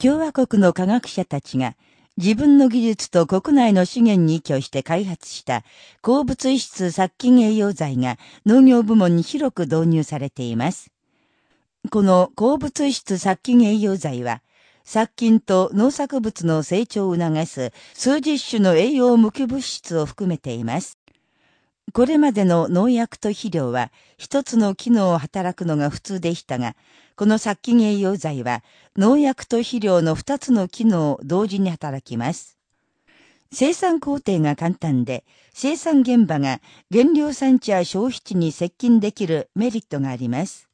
共和国の科学者たちが自分の技術と国内の資源に依拠して開発した鉱物質殺菌栄養剤が農業部門に広く導入されています。この鉱物質殺菌栄養剤は、殺菌と農作物の成長を促す数十種の栄養無機物質を含めています。これまでの農薬と肥料は一つの機能を働くのが普通でしたが、この殺菌栄養剤は農薬と肥料の二つの機能を同時に働きます。生産工程が簡単で、生産現場が原料産地や消費地に接近できるメリットがあります。